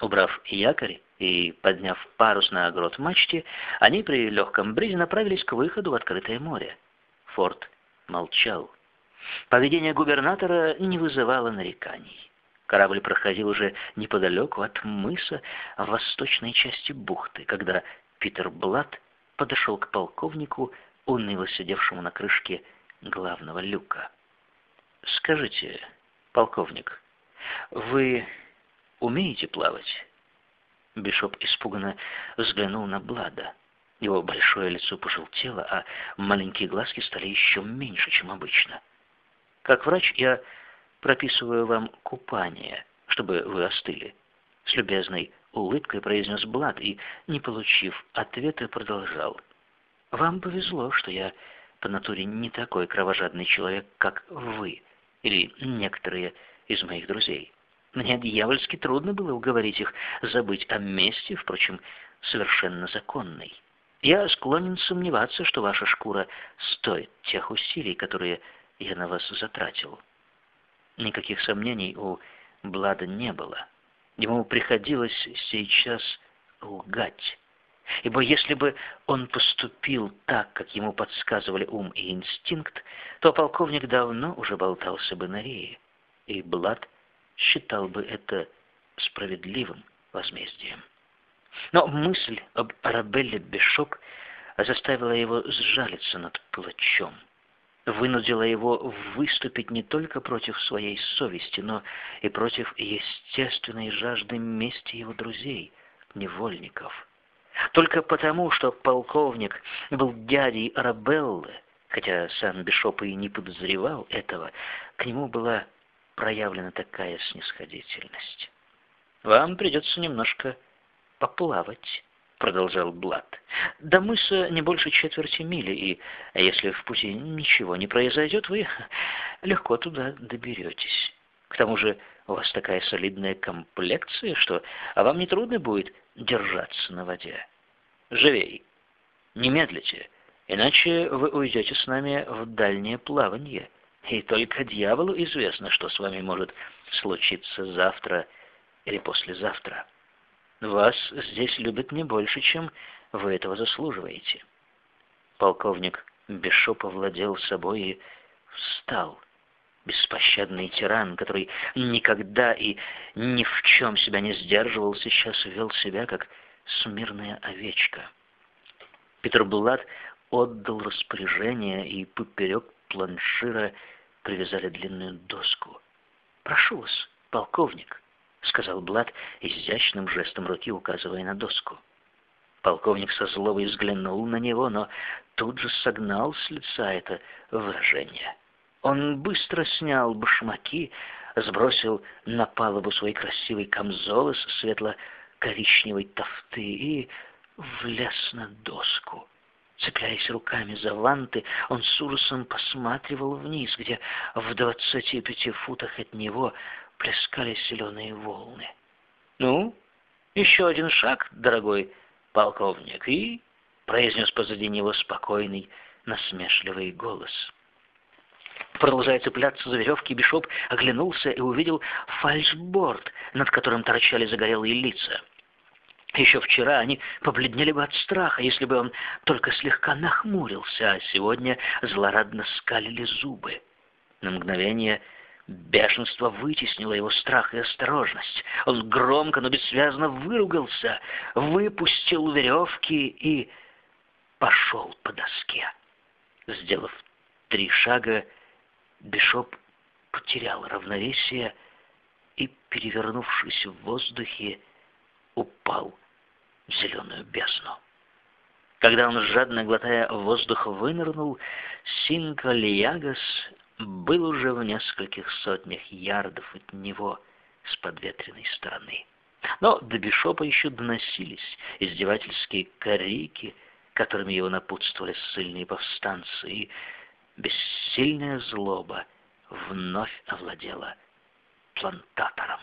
Убрав якорь и подняв парус на грот мачте, они при легком бризе направились к выходу в открытое море. Форд молчал. Поведение губернатора не вызывало нареканий. Корабль проходил уже неподалеку от мыса в восточной части бухты, когда Питер Блад подошел к полковнику, уныло сидевшему на крышке главного люка. «Скажите, полковник, вы умеете плавать?» Бишоп испуганно взглянул на Блада. Его большое лицо пожелтело, а маленькие глазки стали еще меньше, чем обычно. «Как врач я прописываю вам купание, чтобы вы остыли», — с любезной улыбкой произнес Блад и, не получив ответа, продолжал. «Вам повезло, что я по натуре не такой кровожадный человек, как вы или некоторые из моих друзей. Мне дьявольски трудно было уговорить их забыть о мести, впрочем, совершенно законной. Я склонен сомневаться, что ваша шкура стоит тех усилий, которые я на вас затратил. Никаких сомнений у Блада не было. Ему приходилось сейчас лгать. Ибо если бы он поступил так, как ему подсказывали ум и инстинкт, то полковник давно уже болтался бы на рее, и Блад считал бы это справедливым возмездием. Но мысль об Арабелле Бешоп заставила его сжалиться над плачом, вынудила его выступить не только против своей совести, но и против естественной жажды мести его друзей, невольников. Только потому, что полковник был дядей Арабеллы, хотя сам Бишоп и не подозревал этого, к нему была проявлена такая снисходительность. «Вам придется немножко поплавать», — продолжал Блад. «До мыса не больше четверти мили, и если в пути ничего не произойдет, вы легко туда доберетесь. К тому же у вас такая солидная комплекция, что вам не трудно будет держаться на воде. Живей, не медлите, иначе вы уйдете с нами в дальнее плавание» и только дьяволу известно, что с вами может случиться завтра или послезавтра. Вас здесь любят не больше, чем вы этого заслуживаете. Полковник Бешоп овладел собой и встал. Беспощадный тиран, который никогда и ни в чем себя не сдерживал, сейчас вел себя, как смирная овечка. Питер Булат отдал распоряжение, и поперек планшира привязали длинную доску. «Прошу вас, полковник», — сказал Блад изящным жестом руки, указывая на доску. Полковник со злобой взглянул на него, но тут же согнал с лица это выражение. Он быстро снял башмаки, сбросил на палубу свой красивый камзол из светло-коричневой тофты и влез на доску. Цепляясь руками за ванты, он с ужасом посматривал вниз, где в двадцати пяти футах от него плескались зеленые волны. «Ну, еще один шаг, дорогой полковник, и...» — произнес позади него спокойный, насмешливый голос. Продолжая цепляться за веревки, Бишоп оглянулся и увидел фальшборд, над которым торчали загорелые лица — еще вчера они побледнели бы от страха, если бы он только слегка нахмурился, а сегодня злорадно скалили зубы. На мгновение бешенство вытеснило его страх и осторожность. Он громко, но бессвязно выругался, выпустил веревки и пошел по доске. Сделав три шага, Бишоп потерял равновесие и, перевернувшись в воздухе, упал в зеленую бездну. Когда он, жадно глотая воздух, вынырнул, Синка Лиягас был уже в нескольких сотнях ярдов от него с подветренной стороны. Но до Бишопа еще доносились издевательские крики, которыми его напутствовали сильные повстанцы, и бессильная злоба вновь овладела плантатором.